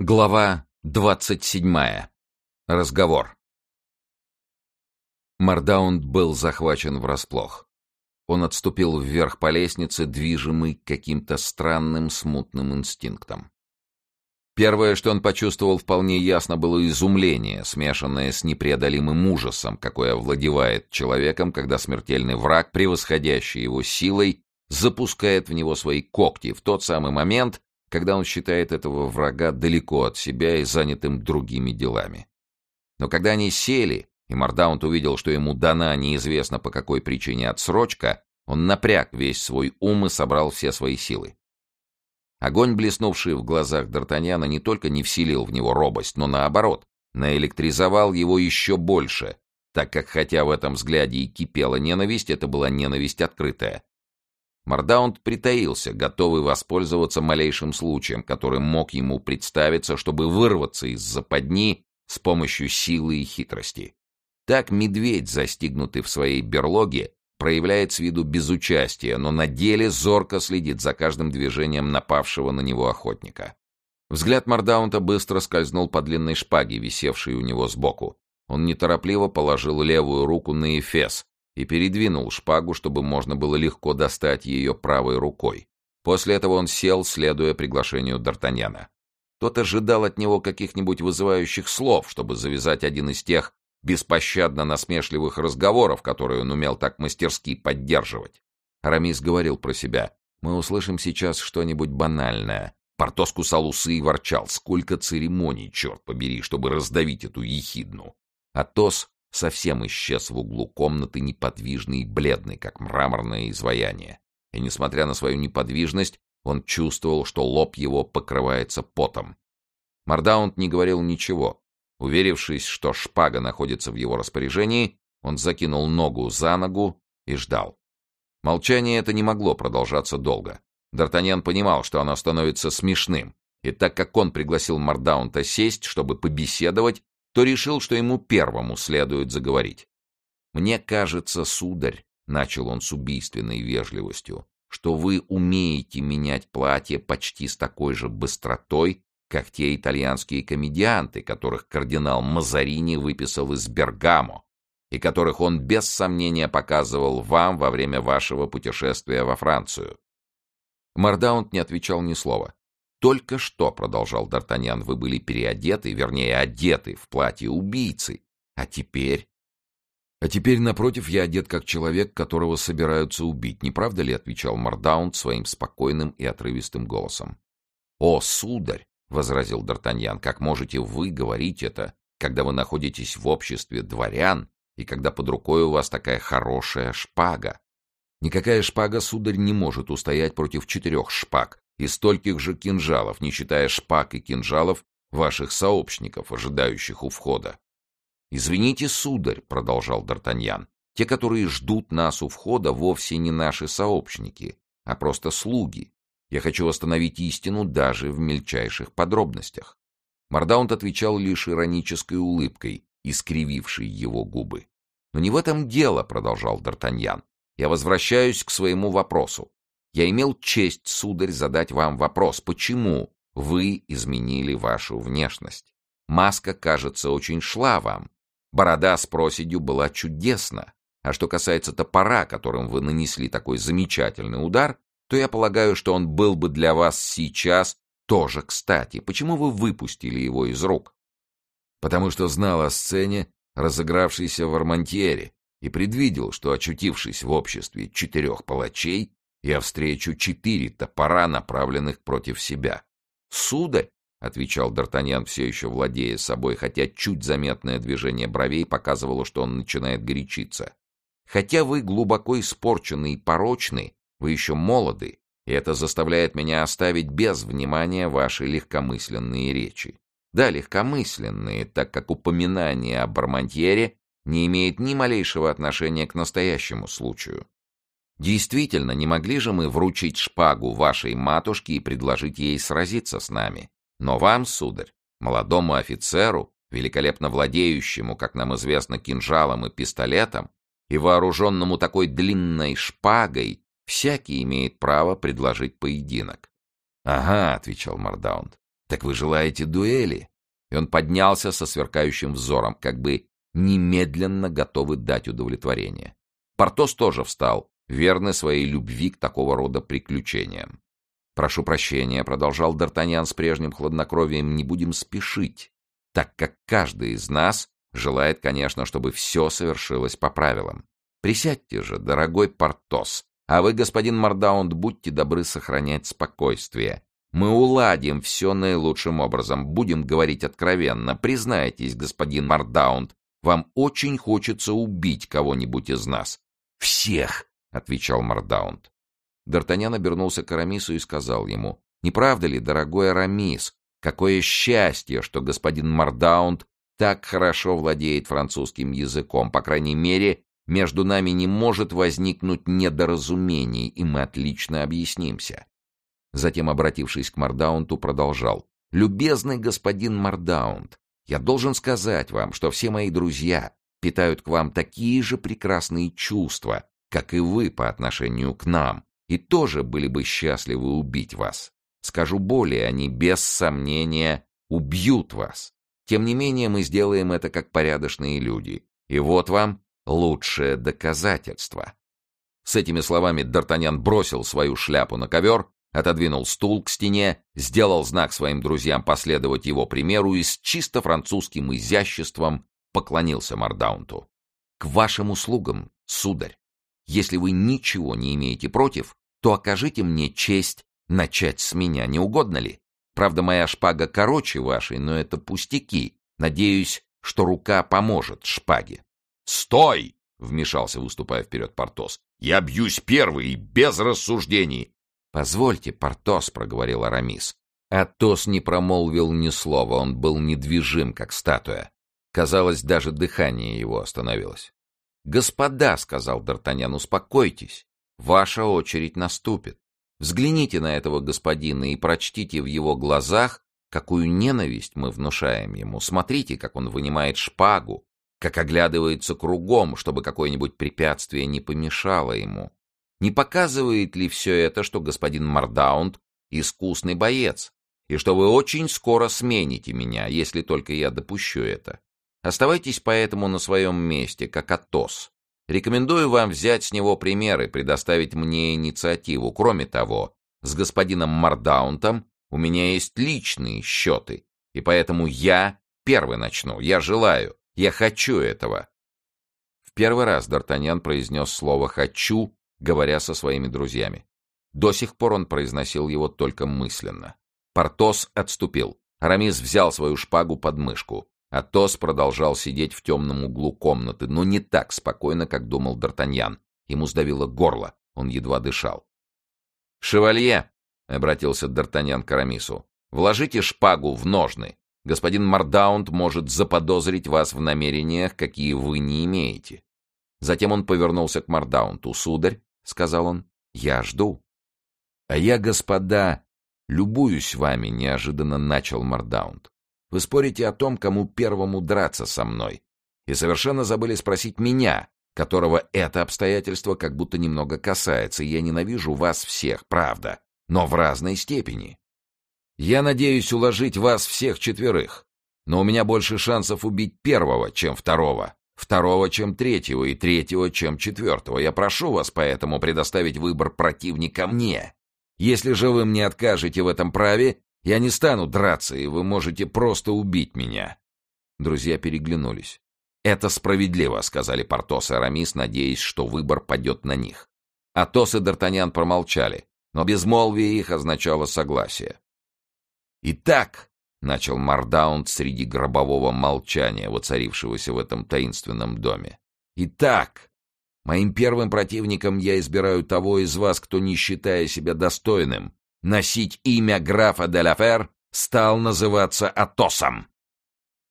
Глава двадцать седьмая. Разговор. Мардаунд был захвачен врасплох. Он отступил вверх по лестнице, движимый каким-то странным смутным инстинктом. Первое, что он почувствовал вполне ясно, было изумление, смешанное с непреодолимым ужасом, какое овладевает человеком, когда смертельный враг, превосходящий его силой, запускает в него свои когти в тот самый момент, когда он считает этого врага далеко от себя и занятым другими делами. Но когда они сели, и Мардаунт увидел, что ему дана неизвестно по какой причине отсрочка, он напряг весь свой ум и собрал все свои силы. Огонь, блеснувший в глазах Д'Артаньяна, не только не вселил в него робость, но наоборот, наэлектризовал его еще больше, так как хотя в этом взгляде и кипела ненависть, это была ненависть открытая, Мордаунд притаился, готовый воспользоваться малейшим случаем, который мог ему представиться, чтобы вырваться из западни с помощью силы и хитрости. Так медведь, застигнутый в своей берлоге, проявляет с виду безучастие, но на деле зорко следит за каждым движением напавшего на него охотника. Взгляд Мардаунта быстро скользнул по длинной шпаге, висевшей у него сбоку. Он неторопливо положил левую руку на эфес, и передвинул шпагу, чтобы можно было легко достать ее правой рукой. После этого он сел, следуя приглашению Д'Артаньяна. Тот ожидал от него каких-нибудь вызывающих слов, чтобы завязать один из тех беспощадно насмешливых разговоров, которые он умел так мастерски поддерживать. Арамис говорил про себя. «Мы услышим сейчас что-нибудь банальное». Портос кусал усы и ворчал. «Сколько церемоний, черт побери, чтобы раздавить эту ехидну!» Атос совсем исчез в углу комнаты, неподвижный и бледный, как мраморное изваяние. И, несмотря на свою неподвижность, он чувствовал, что лоб его покрывается потом. Мардаунд не говорил ничего. Уверившись, что шпага находится в его распоряжении, он закинул ногу за ногу и ждал. Молчание это не могло продолжаться долго. Д'Артаньян понимал, что оно становится смешным, и так как он пригласил Мардаунта сесть, чтобы побеседовать, то решил, что ему первому следует заговорить. «Мне кажется, сударь», — начал он с убийственной вежливостью, «что вы умеете менять платье почти с такой же быстротой, как те итальянские комедианты, которых кардинал Мазарини выписал из Бергамо, и которых он без сомнения показывал вам во время вашего путешествия во Францию». Мордаунт не отвечал ни слова. «Только что, — продолжал Д'Артаньян, — вы были переодеты, вернее, одеты в платье убийцы. А теперь...» «А теперь, напротив, я одет как человек, которого собираются убить. Не правда ли?» — отвечал Мордаунд своим спокойным и отрывистым голосом. «О, сударь!» — возразил Д'Артаньян. «Как можете вы говорить это, когда вы находитесь в обществе дворян и когда под рукой у вас такая хорошая шпага?» «Никакая шпага, сударь, не может устоять против четырех шпаг, и стольких же кинжалов, не считая шпаг и кинжалов ваших сообщников, ожидающих у входа. «Извините, сударь», — продолжал Д'Артаньян, — «те, которые ждут нас у входа, вовсе не наши сообщники, а просто слуги. Я хочу восстановить истину даже в мельчайших подробностях». Мордаунд отвечал лишь иронической улыбкой, искривившей его губы. «Но не в этом дело», — продолжал Д'Артаньян. «Я возвращаюсь к своему вопросу. Я имел честь, сударь, задать вам вопрос, почему вы изменили вашу внешность? Маска, кажется, очень шла вам. Борода с проседью была чудесна. А что касается топора, которым вы нанесли такой замечательный удар, то я полагаю, что он был бы для вас сейчас тоже кстати. Почему вы выпустили его из рук? Потому что знал о сцене, разыгравшейся в Армантьере, и предвидел, что, очутившись в обществе четырех палачей, я встречу четыре топора, направленных против себя. «Сударь!» — отвечал Д'Артаньян, все еще владея собой, хотя чуть заметное движение бровей показывало, что он начинает горячиться. «Хотя вы глубоко испорчены и порочны, вы еще молоды, и это заставляет меня оставить без внимания ваши легкомысленные речи. Да, легкомысленные, так как упоминание о Бармантьере не имеет ни малейшего отношения к настоящему случаю. Действительно, не могли же мы вручить шпагу вашей матушке и предложить ей сразиться с нами? Но вам, сударь, молодому офицеру, великолепно владеющему, как нам известно, кинжалом и пистолетом, и вооруженному такой длинной шпагой, всякий имеет право предложить поединок. — Ага, — отвечал Мордаунд, Так вы желаете дуэли?» И он поднялся со сверкающим взором, как бы немедленно готовый дать удовлетворение. Портос тоже встал, верный своей любви к такого рода приключениям. «Прошу прощения», — продолжал Д'Артаньян с прежним хладнокровием, — «не будем спешить, так как каждый из нас желает, конечно, чтобы все совершилось по правилам. Присядьте же, дорогой Портос, а вы, господин Мордаунд, будьте добры сохранять спокойствие. Мы уладим все наилучшим образом, будем говорить откровенно. Признайтесь, господин Мордаунд, вам очень хочется убить кого-нибудь из нас. Всех, отвечал Мордаунд. Д'Артаньян обернулся к Арамису и сказал ему, «Не правда ли, дорогой Арамис, какое счастье, что господин Мордаунд так хорошо владеет французским языком, по крайней мере, между нами не может возникнуть недоразумений, и мы отлично объяснимся. Затем, обратившись к Мардаунту, продолжал. «Любезный господин Мардаунт, я должен сказать вам, что все мои друзья питают к вам такие же прекрасные чувства, как и вы по отношению к нам, и тоже были бы счастливы убить вас. Скажу более, они без сомнения убьют вас. Тем не менее, мы сделаем это как порядочные люди. И вот вам лучшее доказательство. С этими словами Д'Артаньян бросил свою шляпу на ковер, отодвинул стул к стене, сделал знак своим друзьям последовать его примеру и с чисто французским изяществом поклонился Мардаунту. «К вашим услугам, сударь. Если вы ничего не имеете против, то окажите мне честь начать с меня, не угодно ли? Правда, моя шпага короче вашей, но это пустяки. Надеюсь, что рука поможет шпаге». «Стой!» — вмешался, выступая вперед Портос. «Я бьюсь первый без рассуждений!» «Позвольте, Портос», — проговорил Арамис. Атос не промолвил ни слова, он был недвижим, как статуя. Казалось, даже дыхание его остановилось. «Господа», — сказал Д'Артаньян, — «успокойтесь. Ваша очередь наступит. Взгляните на этого господина и прочтите в его глазах, какую ненависть мы внушаем ему. Смотрите, как он вынимает шпагу, как оглядывается кругом, чтобы какое-нибудь препятствие не помешало ему. Не показывает ли все это, что господин Мардаунд — искусный боец, и что вы очень скоро смените меня, если только я допущу это? Оставайтесь поэтому на своем месте, как Атос. Рекомендую вам взять с него примеры, предоставить мне инициативу. Кроме того, с господином Мардаунтом у меня есть личные счеты, и поэтому я первый начну. Я желаю, я хочу этого. В первый раз Д'Артаньян произнес слово «хочу», говоря со своими друзьями. До сих пор он произносил его только мысленно. Портос отступил. Арамис взял свою шпагу под мышку. Атос продолжал сидеть в темном углу комнаты, но не так спокойно, как думал Д'Артаньян. Ему сдавило горло, он едва дышал. «Шевалье!» — обратился Д'Артаньян к Арамису. «Вложите шпагу в ножны. Господин Мардаунд может заподозрить вас в намерениях, какие вы не имеете. Затем он повернулся к Мардаунту. «Сударь», — сказал он, — «я жду». «А я, господа, любуюсь вами», — неожиданно начал Мардаунд. «Вы спорите о том, кому первому драться со мной, и совершенно забыли спросить меня, которого это обстоятельство как будто немного касается, и я ненавижу вас всех, правда, но в разной степени. Я надеюсь уложить вас всех четверых, но у меня больше шансов убить первого, чем второго, второго, чем третьего и третьего, чем четвертого. Я прошу вас поэтому предоставить выбор противника мне. Если же вы мне откажете в этом праве, я не стану драться, и вы можете просто убить меня». Друзья переглянулись. «Это справедливо», — сказали Портос и Арамис, надеясь, что выбор падет на них. Атос и Д'Артаньян промолчали, но безмолвие их означало согласие. «Итак», — начал Мардаунд среди гробового молчания, воцарившегося в этом таинственном доме, «Итак, моим первым противником я избираю того из вас, кто, не считая себя достойным, носить имя графа де Лафер, стал называться Атосом».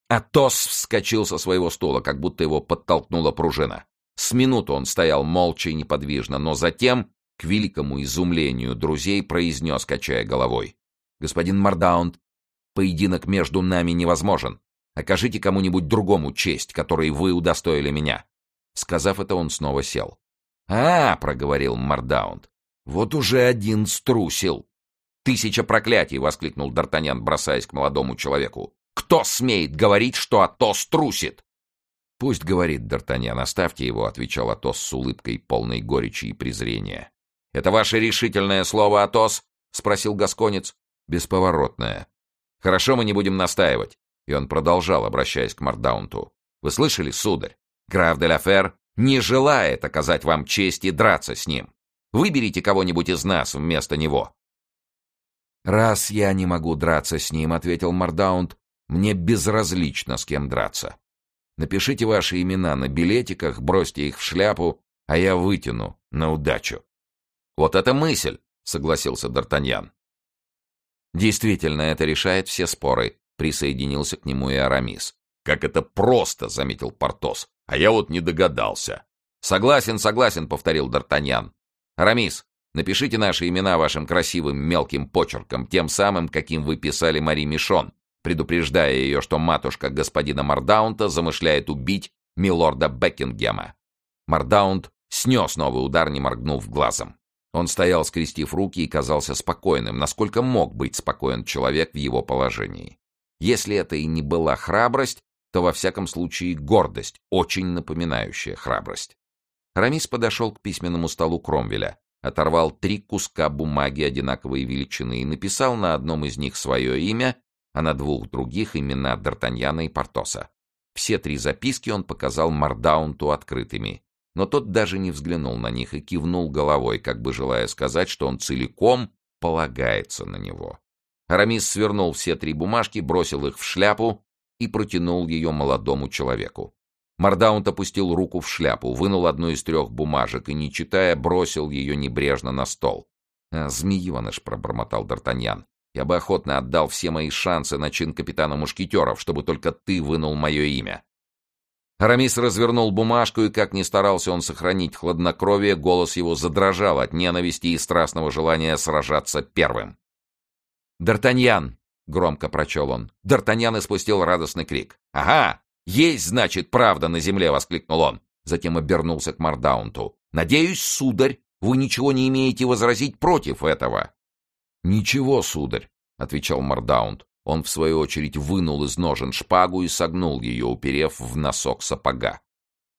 Атос вскочил со своего стула, как будто его подтолкнула пружина. С минуту он стоял молча и неподвижно, но затем, к великому изумлению друзей, произнес, качая головой. Господин Мардаунд, поединок между нами невозможен. Окажите кому-нибудь другому честь, которой вы удостоили меня». Сказав это, он снова сел. «А, — проговорил Мардаунд, — вот уже один струсил. «Тысяча проклятий!» — воскликнул Д'Артаньян, бросаясь к молодому человеку. «Кто смеет говорить, что Атос трусит?» «Пусть говорит Д'Артаньян, оставьте его», — отвечал Атос с улыбкой, полной горечи и презрения. «Это ваше решительное слово, Атос?» — спросил Гасконец. «Бесповоротное». «Хорошо, мы не будем настаивать». И он продолжал, обращаясь к Мардаунту. «Вы слышали, сударь? Граф де Ла не желает оказать вам честь и драться с ним. Выберите кого-нибудь из нас вместо него». «Раз я не могу драться с ним», — ответил Мардаунт, — «мне безразлично, с кем драться. Напишите ваши имена на билетиках, бросьте их в шляпу, а я вытяну на удачу». «Вот это мысль!» — согласился Д'Артаньян. «Действительно, это решает все споры», — присоединился к нему и Арамис. «Как это просто!» — заметил Портос. «А я вот не догадался». «Согласен, согласен», — повторил Д'Артаньян. «Арамис, напишите наши имена вашим красивым мелким почерком, тем самым, каким вы писали Мари Мишон, предупреждая ее, что матушка господина Мардаунта замышляет убить милорда Бекингема». Мардаунт снес новый удар, не моргнув глазом. Он стоял, скрестив руки, и казался спокойным, насколько мог быть спокоен человек в его положении. Если это и не была храбрость, то во всяком случае гордость, очень напоминающая храбрость. Рамис подошел к письменному столу Кромвеля, оторвал три куска бумаги одинаковой величины и написал на одном из них свое имя, а на двух других имена Д'Артаньяна и Портоса. Все три записки он показал Мардаунту открытыми но тот даже не взглянул на них и кивнул головой, как бы желая сказать, что он целиком полагается на него. Арамис свернул все три бумажки, бросил их в шляпу и протянул ее молодому человеку. Мардаунт опустил руку в шляпу, вынул одну из трех бумажек и, не читая, бросил ее небрежно на стол. «А, «Змееныш», — пробормотал Д'Артаньян, — «я бы охотно отдал все мои шансы на чин капитана Мушкетеров, чтобы только ты вынул мое имя. Арамис развернул бумажку, и, как ни старался он сохранить хладнокровие, голос его задрожал от ненависти и страстного желания сражаться первым. «Д'Артаньян!» — громко прочел он. Д'Артаньян испустил радостный крик. «Ага! Есть, значит, правда на земле!» — воскликнул он. Затем обернулся к Мардаунту. «Надеюсь, сударь, вы ничего не имеете возразить против этого?» «Ничего, сударь», — отвечал Мардаунт. Он, в свою очередь, вынул из ножен шпагу и согнул ее, уперев в носок сапога.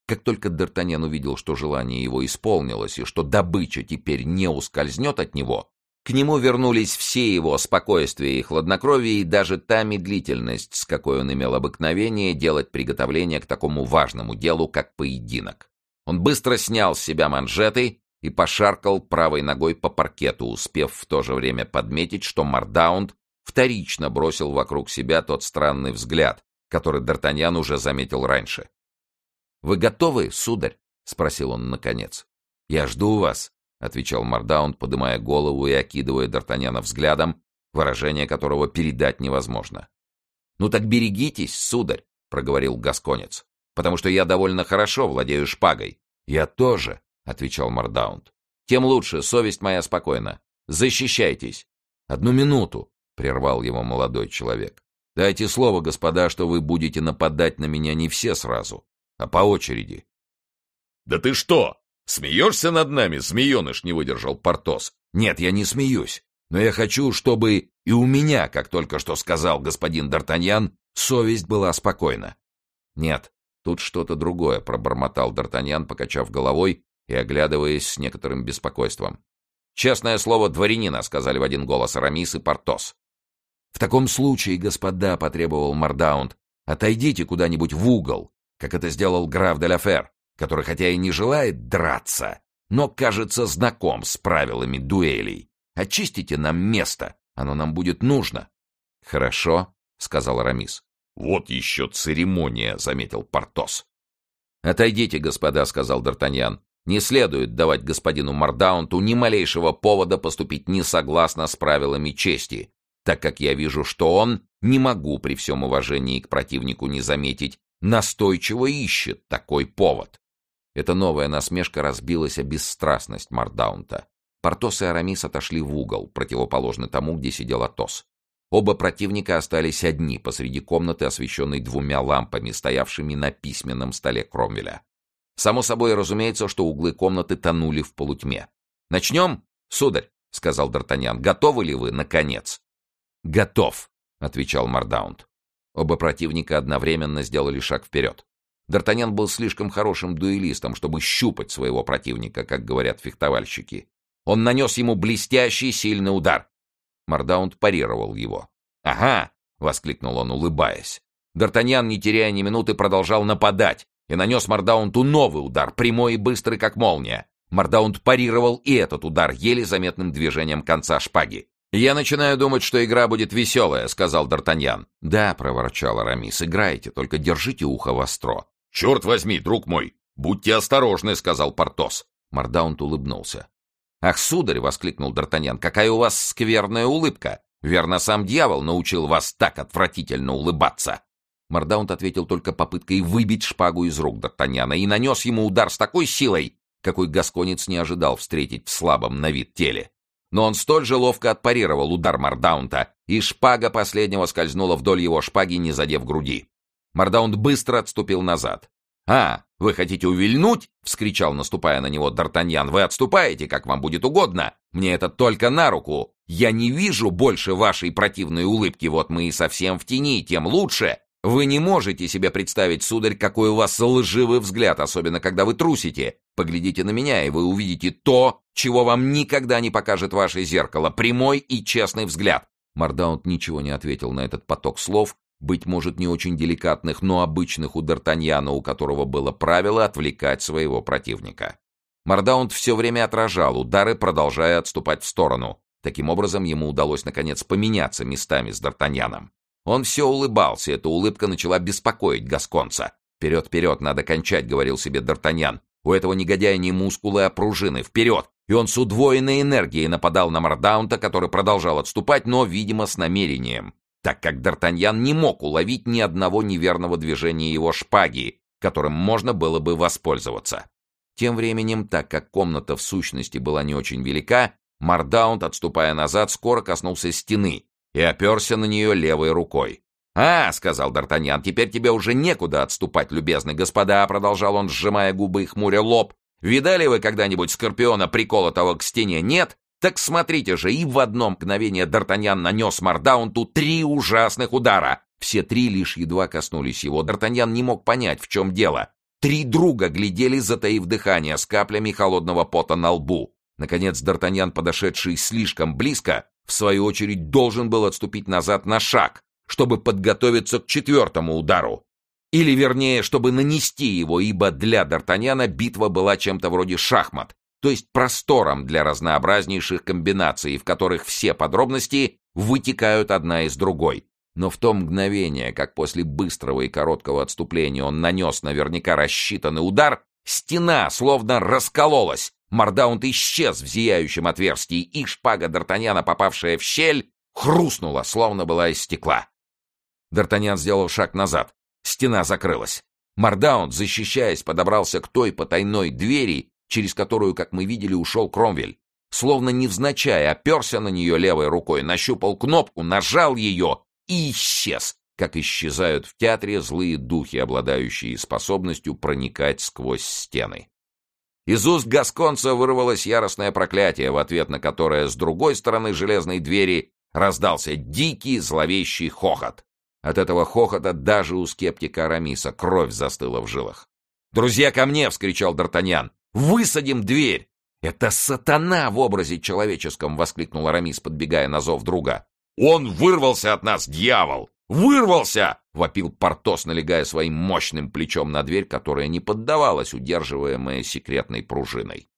Как только Д'Артаньян увидел, что желание его исполнилось и что добыча теперь не ускользнет от него, к нему вернулись все его спокойствие и хладнокровие и даже та медлительность, с какой он имел обыкновение делать приготовление к такому важному делу, как поединок. Он быстро снял с себя манжеты и пошаркал правой ногой по паркету, успев в то же время подметить, что Мардаунд вторично бросил вокруг себя тот странный взгляд, который Д'Артаньян уже заметил раньше. «Вы готовы, сударь?» — спросил он наконец. «Я жду вас», — отвечал Мардаунд, поднимая голову и окидывая Д'Артаньяна взглядом, выражение которого передать невозможно. «Ну так берегитесь, сударь», — проговорил Гасконец, «потому что я довольно хорошо владею шпагой». «Я тоже», — отвечал Мардаунд. «Тем лучше, совесть моя спокойна. Защищайтесь». «Одну минуту», — прервал его молодой человек. «Дайте слово, господа, что вы будете нападать на меня не все сразу, а по очереди». «Да ты что, смеешься над нами, змееныш?» — не выдержал Портос. «Нет, я не смеюсь, но я хочу, чтобы и у меня, как только что сказал господин Д'Артаньян, совесть была спокойна». «Нет, тут что-то другое», — пробормотал Д'Артаньян, покачав головой и оглядываясь с некоторым беспокойством. «Честное слово дворянина», — сказали в один голос Арамис и Портос. «В таком случае, господа», — потребовал Мардаунд, — «отойдите куда-нибудь в угол, как это сделал граф де Ла который хотя и не желает драться, но, кажется, знаком с правилами дуэлей. Очистите нам место, оно нам будет нужно». «Хорошо», — сказал Арамис. «Вот еще церемония», — заметил Портос. «Отойдите, господа», — сказал Д'Артаньян. «Не следует давать господину Мардаунту ни малейшего повода поступить несогласно с правилами чести, так как я вижу, что он, не могу при всем уважении к противнику не заметить, настойчиво ищет такой повод. Эта новая насмешка разбилась о бесстрастность Мардаунта. Портос и Арамис отошли в угол, противоположный тому, где сидел Атос. Оба противника остались одни посреди комнаты, освещенной двумя лампами, стоявшими на письменном столе Кромвеля. Само собой разумеется, что углы комнаты тонули в полутьме. «Начнем, сударь?» — сказал Д'Артаньян. «Готовы ли вы, наконец?» «Готов», — отвечал Мардаунд. Оба противника одновременно сделали шаг вперед. Д'Артаньян был слишком хорошим дуэлистом, чтобы щупать своего противника, как говорят фехтовальщики. Он нанес ему блестящий сильный удар. Мардаунд парировал его. «Ага!» — воскликнул он, улыбаясь. Д'Артаньян, не теряя ни минуты, продолжал нападать и нанес Мардаунту новый удар, прямой и быстрый, как молния. Мардаунт парировал и этот удар еле заметным движением конца шпаги. «Я начинаю думать, что игра будет веселая», — сказал Д'Артаньян. «Да», — проворчал Арамис, — «играйте, только держите ухо востро». «Черт возьми, друг мой! Будьте осторожны», — сказал Портос. Мардаунт улыбнулся. «Ах, сударь!» — воскликнул Д'Артаньян. «Какая у вас скверная улыбка! Верно, сам дьявол научил вас так отвратительно улыбаться!» Мардаунт ответил только попыткой выбить шпагу из рук Д'Артаньяна и нанес ему удар с такой силой, какой гасконец не ожидал встретить в слабом на вид теле. Но он столь же ловко отпарировал удар Мардаунта, и шпага последнего скользнула вдоль его шпаги, не задев груди. Мардаунт быстро отступил назад. «А, вы хотите увильнуть?» — вскричал, наступая на него Д'Артаньян. «Вы отступаете, как вам будет угодно. Мне это только на руку. Я не вижу больше вашей противной улыбки. Вот мы и совсем в тени, тем лучше. Вы не можете себе представить, сударь, какой у вас лживый взгляд, особенно когда вы трусите. Поглядите на меня, и вы увидите то, чего вам никогда не покажет ваше зеркало. Прямой и честный взгляд. Мардаунт ничего не ответил на этот поток слов, быть может, не очень деликатных, но обычных у Д'Артаньяна, у которого было правило отвлекать своего противника. Мардаунд все время отражал удары, продолжая отступать в сторону. Таким образом, ему удалось, наконец, поменяться местами с Д'Артаньяном. Он все улыбался, эта улыбка начала беспокоить Гасконца. «Вперед, вперед, надо кончать», — говорил себе Д'Артаньян. «У этого негодяя не мускулы, а пружины. Вперед!» И он с удвоенной энергией нападал на Мардаунта, который продолжал отступать, но, видимо, с намерением, так как Д'Артаньян не мог уловить ни одного неверного движения его шпаги, которым можно было бы воспользоваться. Тем временем, так как комната в сущности была не очень велика, Мардаунт, отступая назад, скоро коснулся стены, и оперся на нее левой рукой. «А, — сказал Д'Артаньян, — теперь тебе уже некуда отступать, любезный господа, — продолжал он, сжимая губы и хмуря лоб. «Видали вы когда-нибудь скорпиона, приколотого к стене? Нет? Так смотрите же, и в одно мгновение Д'Артаньян нанес Мардаунту три ужасных удара. Все три лишь едва коснулись его. Д'Артаньян не мог понять, в чем дело. Три друга глядели, затаив дыхание, с каплями холодного пота на лбу. Наконец Д'Артаньян, подошедший слишком близко, в свою очередь должен был отступить назад на шаг, чтобы подготовиться к четвертому удару. Или, вернее, чтобы нанести его, ибо для Д'Артаньяна битва была чем-то вроде шахмат, то есть простором для разнообразнейших комбинаций, в которых все подробности вытекают одна из другой. Но в то мгновение, как после быстрого и короткого отступления он нанес наверняка рассчитанный удар, стена словно раскололась, Мардаунт исчез в зияющем отверстии, и шпага Д'Артаньяна, попавшая в щель, хрустнула, словно была из стекла. Д'Артаньян сделал шаг назад. Стена закрылась. Мардаунт, защищаясь, подобрался к той потайной двери, через которую, как мы видели, ушел Кромвель. Словно невзначай оперся на нее левой рукой, нащупал кнопку, нажал ее и исчез, как исчезают в театре злые духи, обладающие способностью проникать сквозь стены. Из уст Гасконца вырвалось яростное проклятие, в ответ на которое с другой стороны железной двери раздался дикий зловещий хохот. От этого хохота даже у скептика Арамиса кровь застыла в жилах. «Друзья, ко мне!» — вскричал Д'Артаньян. «Высадим дверь!» «Это сатана в образе человеческом!» — воскликнул Арамис, подбегая на зов друга. «Он вырвался от нас, дьявол! Вырвался!» — вопил Портос, налегая своим мощным плечом на дверь, которая не поддавалась, удерживаемая секретной пружиной.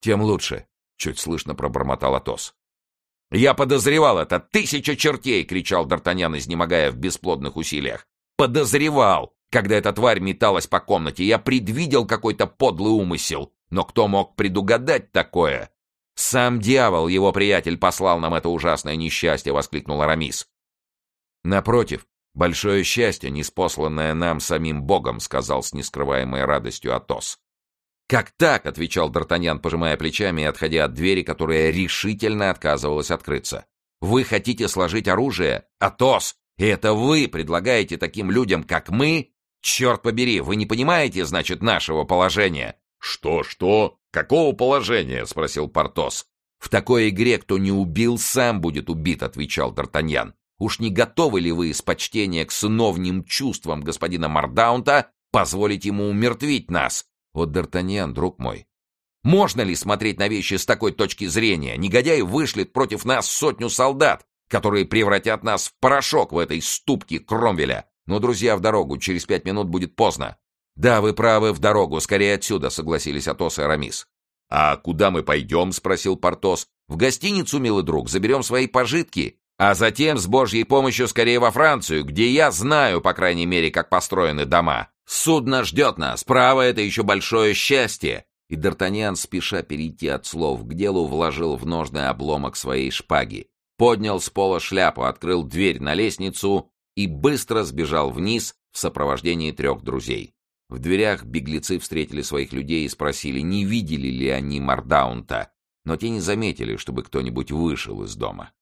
«Тем лучше», — чуть слышно пробормотал Атос. «Я подозревал это! Тысяча чертей!» — кричал Д'Артаньян, изнемогая в бесплодных усилиях. «Подозревал! Когда эта тварь металась по комнате, я предвидел какой-то подлый умысел. Но кто мог предугадать такое?» «Сам дьявол, его приятель, послал нам это ужасное несчастье!» — воскликнул Арамис. «Напротив, большое счастье, неспосланное нам самим Богом», — сказал с нескрываемой радостью Атос. «Как так?» — отвечал Д'Артаньян, пожимая плечами и отходя от двери, которая решительно отказывалась открыться. «Вы хотите сложить оружие? Атос! И это вы предлагаете таким людям, как мы? Черт побери, вы не понимаете, значит, нашего положения?» «Что, что? Какого положения?» — спросил Портос. «В такой игре, кто не убил, сам будет убит», — отвечал Д'Артаньян. «Уж не готовы ли вы из почтения к сыновним чувствам господина Мардаунта позволить ему умертвить нас?» «О, Д'Артаньян, друг мой, можно ли смотреть на вещи с такой точки зрения? Негодяй вышлет против нас сотню солдат, которые превратят нас в порошок в этой ступке Кромвеля. Но, друзья, в дорогу, через пять минут будет поздно. Да, вы правы, в дорогу, скорее отсюда, согласились Атос и Арамис. «А куда мы пойдем?» — спросил Портос. «В гостиницу, милый друг, заберем свои пожитки, а затем с Божьей помощью скорее во Францию, где я знаю, по крайней мере, как построены дома. Судно ждет нас, право это еще большое счастье!» И Д'Артаньян, спеша перейти от слов к делу, вложил в ножный обломок своей шпаги, поднял с пола шляпу, открыл дверь на лестницу и быстро сбежал вниз в сопровождении трех друзей. В дверях беглецы встретили своих людей и спросили, не видели ли они Мардаунта, но те не заметили, чтобы кто-нибудь вышел из дома.